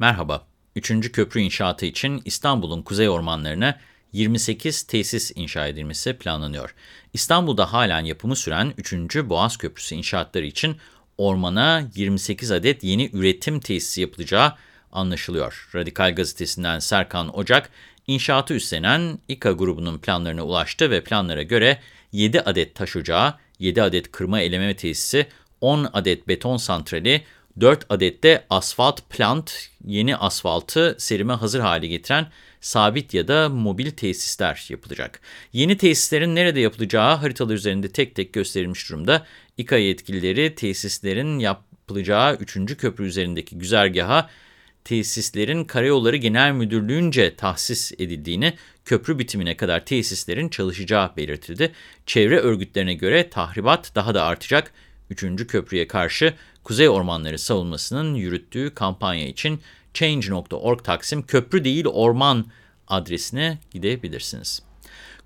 Merhaba. 3. köprü inşaatı için İstanbul'un kuzey ormanlarına 28 tesis inşa edilmesi planlanıyor. İstanbul'da halen yapımı süren 3. Boğaz Köprüsü inşaatları için ormana 28 adet yeni üretim tesisi yapılacağı anlaşılıyor. Radikal Gazetesi'nden Serkan Ocak, inşaatı üstlenen İKA grubunun planlarına ulaştı ve planlara göre 7 adet taş ocağı, 7 adet kırma eleme tesisi, 10 adet beton santrali, 4 adet de asfalt plant, yeni asfaltı serime hazır hale getiren sabit ya da mobil tesisler yapılacak. Yeni tesislerin nerede yapılacağı haritalar üzerinde tek tek gösterilmiş durumda. İKA yetkilileri tesislerin yapılacağı 3. köprü üzerindeki güzergaha tesislerin Karayolları Genel Müdürlüğü'nce tahsis edildiğini, köprü bitimine kadar tesislerin çalışacağı belirtildi. Çevre örgütlerine göre tahribat daha da artacak. 3. köprüye karşı Kuzey Ormanları savunmasının yürüttüğü kampanya için Change.org Taksim Köprü değil Orman adresine gidebilirsiniz.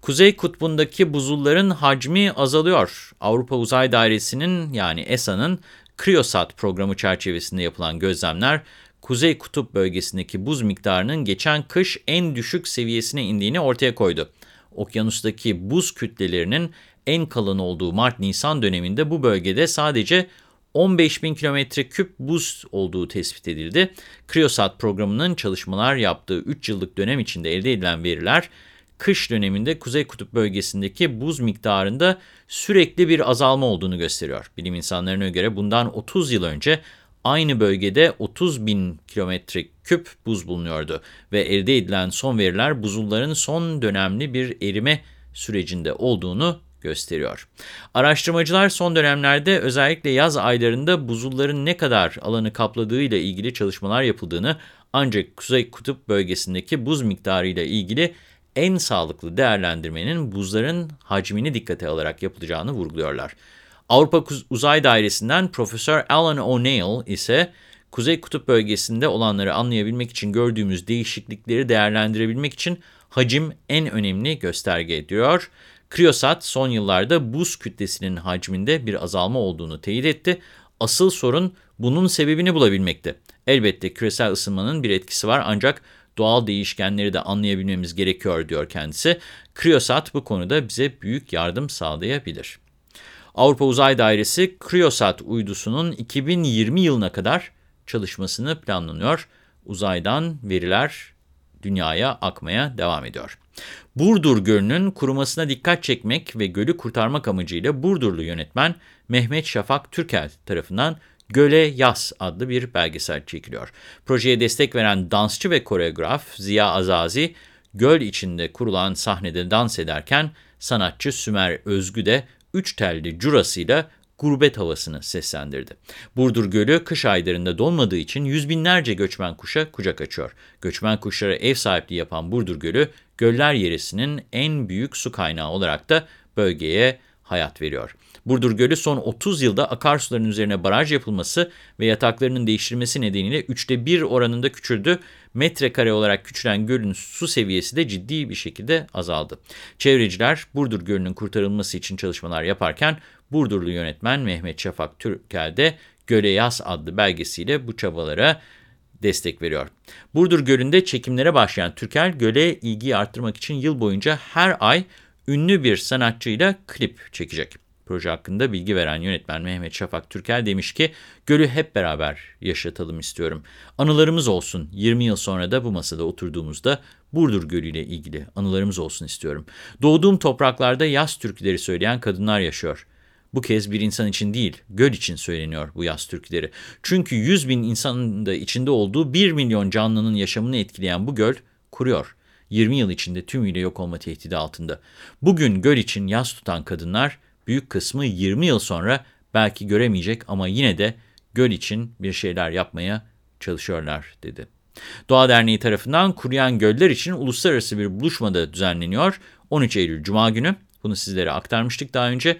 Kuzey kutbundaki buzulların hacmi azalıyor. Avrupa Uzay Dairesi'nin yani ESA'nın Kriosat programı çerçevesinde yapılan gözlemler, Kuzey Kutup bölgesindeki buz miktarının geçen kış en düşük seviyesine indiğini ortaya koydu. Okyanustaki buz kütlelerinin en kalın olduğu Mart-Nisan döneminde bu bölgede sadece 15 bin kilometre küp buz olduğu tespit edildi. Kriosat programının çalışmalar yaptığı 3 yıllık dönem içinde elde edilen veriler, kış döneminde Kuzey Kutup bölgesindeki buz miktarında sürekli bir azalma olduğunu gösteriyor. Bilim insanlarına göre bundan 30 yıl önce aynı bölgede 30 bin kilometre küp buz bulunuyordu ve elde edilen son veriler buzulların son dönemli bir erime sürecinde olduğunu gösteriyor. Araştırmacılar son dönemlerde özellikle yaz aylarında buzulların ne kadar alanı kapladığıyla ilgili çalışmalar yapıldığını ancak Kuzey Kutup bölgesindeki buz miktarı ile ilgili en sağlıklı değerlendirmenin buzların hacmini dikkate alarak yapılacağını vurguluyorlar. Avrupa Uzay Dairesi'nden Profesör Alan O'Neill ise Kuzey Kutup bölgesinde olanları anlayabilmek için gördüğümüz değişiklikleri değerlendirebilmek için hacim en önemli gösterge diyor. Kriosat son yıllarda buz kütlesinin hacminde bir azalma olduğunu teyit etti. Asıl sorun bunun sebebini bulabilmekte. Elbette küresel ısınmanın bir etkisi var ancak doğal değişkenleri de anlayabilmemiz gerekiyor diyor kendisi. Kriosat bu konuda bize büyük yardım sağlayabilir. Avrupa Uzay Dairesi Kriosat uydusunun 2020 yılına kadar çalışmasını planlanıyor. Uzaydan veriler dünyaya akmaya devam ediyor. Burdur Gölü'nün kurumasına dikkat çekmek ve gölü kurtarmak amacıyla Burdurlu yönetmen Mehmet Şafak Türkel tarafından Göle Yaz adlı bir belgesel çekiliyor. Projeye destek veren dansçı ve koreograf Ziya Azazi, göl içinde kurulan sahnede dans ederken sanatçı Sümer Özgü de üç telli curasıyla gurbet havasını seslendirdi. Burdur Gölü kış aylarında donmadığı için yüz binlerce göçmen kuşa kucak açıyor. Göçmen kuşlara ev sahipliği yapan Burdur Gölü, göller yerisinin en büyük su kaynağı olarak da bölgeye hayat veriyor. Burdur Gölü son 30 yılda akarsuların üzerine baraj yapılması ve yataklarının değiştirilmesi nedeniyle üçte bir oranında küçüldü. Metrekare olarak küçülen gölün su seviyesi de ciddi bir şekilde azaldı. Çevreciler Burdur Gölü'nün kurtarılması için çalışmalar yaparken Burdurlu yönetmen Mehmet Şafak Türkel de Göle Yaz adlı belgesiyle bu çabalara destek veriyor. Burdur Gölü'nde çekimlere başlayan Türkel, göle ilgiyi arttırmak için yıl boyunca her ay ünlü bir sanatçıyla klip çekecek. Proje hakkında bilgi veren yönetmen Mehmet Şafak Türkel demiş ki, gölü hep beraber yaşatalım istiyorum. Anılarımız olsun, 20 yıl sonra da bu masada oturduğumuzda Burdur Gölü ile ilgili anılarımız olsun istiyorum. Doğduğum topraklarda yaz türküleri söyleyen kadınlar yaşıyor. Bu kez bir insan için değil, göl için söyleniyor bu yaz türküleri. Çünkü 100 bin insanın da içinde olduğu 1 milyon canlının yaşamını etkileyen bu göl kuruyor. 20 yıl içinde tümüyle yok olma tehdidi altında. Bugün göl için yaz tutan kadınlar büyük kısmı 20 yıl sonra belki göremeyecek ama yine de göl için bir şeyler yapmaya çalışıyorlar dedi. Doğa Derneği tarafından kuruyan göller için uluslararası bir buluşmada düzenleniyor. 13 Eylül Cuma günü bunu sizlere aktarmıştık daha önce.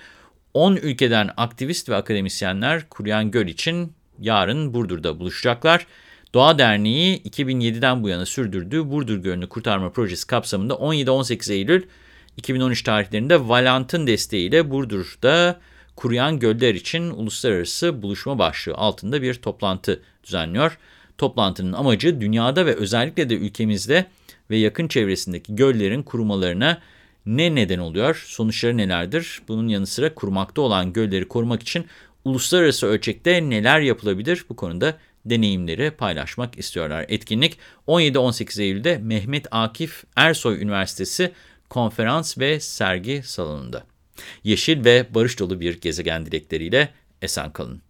10 ülkeden aktivist ve akademisyenler kuruyan göl için yarın Burdur'da buluşacaklar. Doğa Derneği 2007'den bu yana sürdürdüğü Burdur Gölü'nü kurtarma projesi kapsamında 17-18 Eylül 2013 tarihlerinde Valant'ın desteğiyle Burdur'da kuruyan göller için uluslararası buluşma başlığı altında bir toplantı düzenliyor. Toplantının amacı dünyada ve özellikle de ülkemizde ve yakın çevresindeki göllerin kurumalarına ne neden oluyor, sonuçları nelerdir? Bunun yanı sıra kurumakta olan gölleri korumak için uluslararası ölçekte neler yapılabilir? Bu konuda deneyimleri paylaşmak istiyorlar. Etkinlik 17-18 Eylül'de Mehmet Akif Ersoy Üniversitesi konferans ve sergi salonunda. Yeşil ve barış dolu bir gezegen dilekleriyle esen kalın.